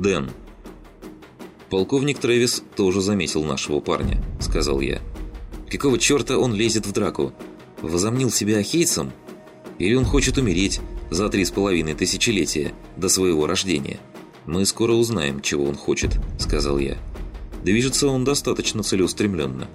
Дэн». «Полковник Трэвис тоже заметил нашего парня», — сказал я. «Какого черта он лезет в драку? Возомнил себя ахейцем? Или он хочет умереть за три с половиной тысячелетия до своего рождения?» «Мы скоро узнаем, чего он хочет», — сказал я. «Движется он достаточно целеустремленно».